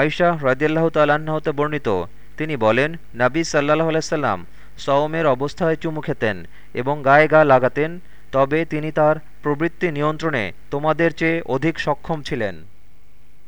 আয়শাহ রাজিয়াল্লাহ তাল্লাহতে বর্ণিত। তিনি বলেন, নাবী সাল্লাহ আলাইসাল্লাম সওমের অবস্থায় চুমু খেতেন এবং গায়ে গা লাগাতেন, তবে তিনি তার প্রবৃত্তি নিয়ন্ত্রণে তোমাদের চেয়ে অধিক সক্ষম ছিলেন।